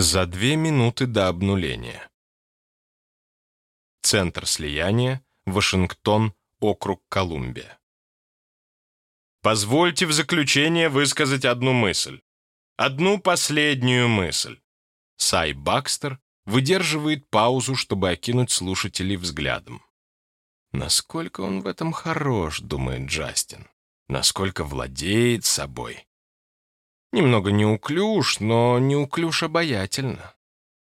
За две минуты до обнуления. Центр слияния, Вашингтон, округ Колумбия. Позвольте в заключение высказать одну мысль. Одну последнюю мысль. Сай Бакстер выдерживает паузу, чтобы окинуть слушателей взглядом. Насколько он в этом хорош, думает Джастин. Насколько владеет собой. Немного неуклюж, но неуклюж обаятельно.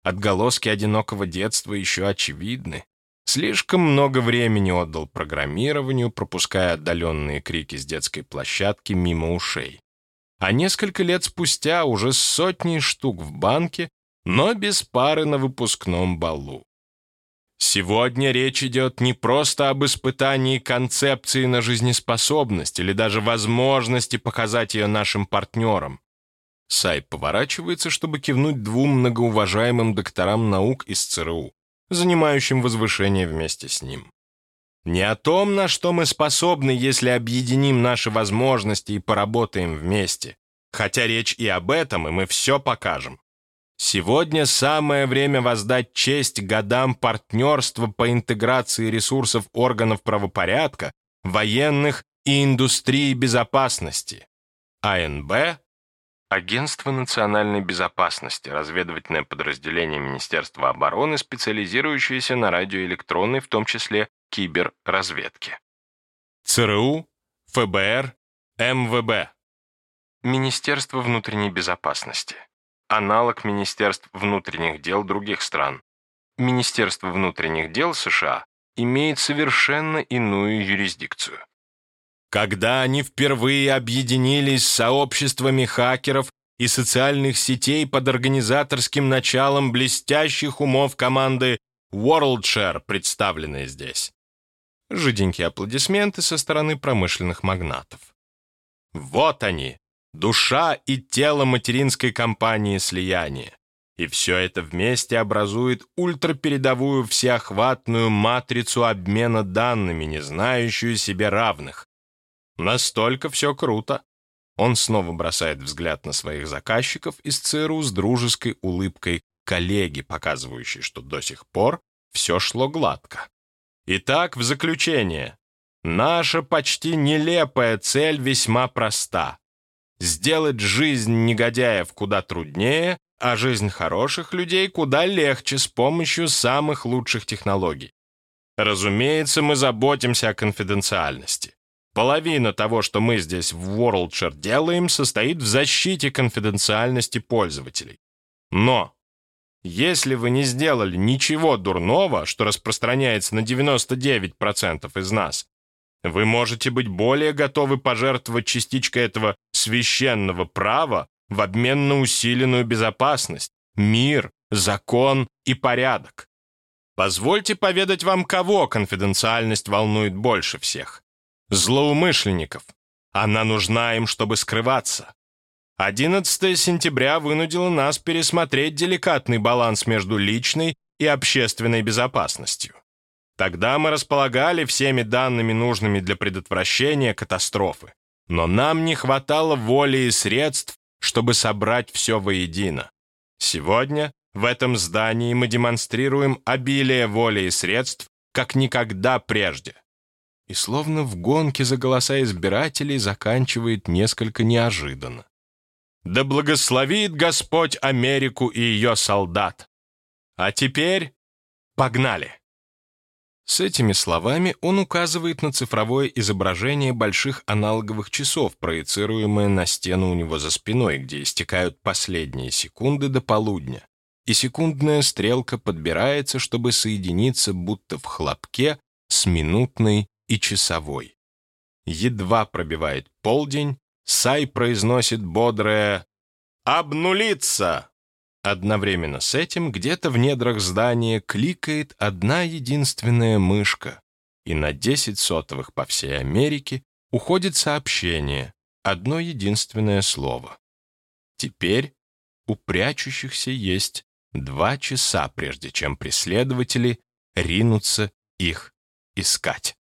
Отголоски одинокого детства еще очевидны. Слишком много времени отдал программированию, пропуская отдаленные крики с детской площадки мимо ушей. А несколько лет спустя уже сотни штук в банке, но без пары на выпускном балу. Сегодня речь идет не просто об испытании концепции на жизнеспособность или даже возможности показать ее нашим партнерам. Сай поворачивается, чтобы кивнуть двум многоуважаемым докторам наук из ЦРУ, занимающим возвышение вместе с ним. Не о том, на что мы способны, если объединим наши возможности и поработаем вместе. Хотя речь и об этом, и мы все покажем. Сегодня самое время воздать честь годам партнерства по интеграции ресурсов органов правопорядка, военных и индустрии безопасности. АНБ Агентство национальной безопасности, разведывательное подразделение Министерства обороны, специализирующееся на радиоэлектронной, в том числе киберразведке. ЦРУ, ФБР, МВБ. Министерство внутренней безопасности. Аналог Министерств внутренних дел других стран. Министерство внутренних дел США имеет совершенно иную юрисдикцию. Когда они впервые объединились с сообществами хакеров и социальных сетей под организаторским началом блестящих умов команды WorldShare, представленной здесь. Жиденькие аплодисменты со стороны промышленных магнатов. Вот они, душа и тело материнской компании слияния. И все это вместе образует ультрапередовую всеохватную матрицу обмена данными, не знающую себе равных. Настолько все круто. Он снова бросает взгляд на своих заказчиков из ЦРУ с дружеской улыбкой коллеги, показывающей, что до сих пор все шло гладко. Итак, в заключение. Наша почти нелепая цель весьма проста. Сделать жизнь негодяев куда труднее, а жизнь хороших людей куда легче с помощью самых лучших технологий. Разумеется, мы заботимся о конфиденциальности. Половина того, что мы здесь в WorldShare делаем, состоит в защите конфиденциальности пользователей. Но если вы не сделали ничего дурного, что распространяется на 99% из нас, вы можете быть более готовы пожертвовать частичкой этого священного права в обмен на усиленную безопасность, мир, закон и порядок. Позвольте поведать вам, кого конфиденциальность волнует больше всех злоумышленников. Она нужна им, чтобы скрываться. 11 сентября вынудило нас пересмотреть деликатный баланс между личной и общественной безопасностью. Тогда мы располагали всеми данными, нужными для предотвращения катастрофы. Но нам не хватало воли и средств, чтобы собрать все воедино. Сегодня в этом здании мы демонстрируем обилие воли и средств, как никогда прежде и словно в гонке за голоса избирателей заканчивает несколько неожиданно. «Да благословит Господь Америку и ее солдат! А теперь погнали!» С этими словами он указывает на цифровое изображение больших аналоговых часов, проецируемое на стену у него за спиной, где истекают последние секунды до полудня, и секундная стрелка подбирается, чтобы соединиться будто в хлопке с минутной и часовой. Едва пробивает полдень, Сай произносит бодрое «Обнулиться!». Одновременно с этим где-то в недрах здания кликает одна единственная мышка, и на 10 сотовых по всей Америке уходит сообщение, одно единственное слово. Теперь у прячущихся есть два часа, прежде чем преследователи ринутся их искать.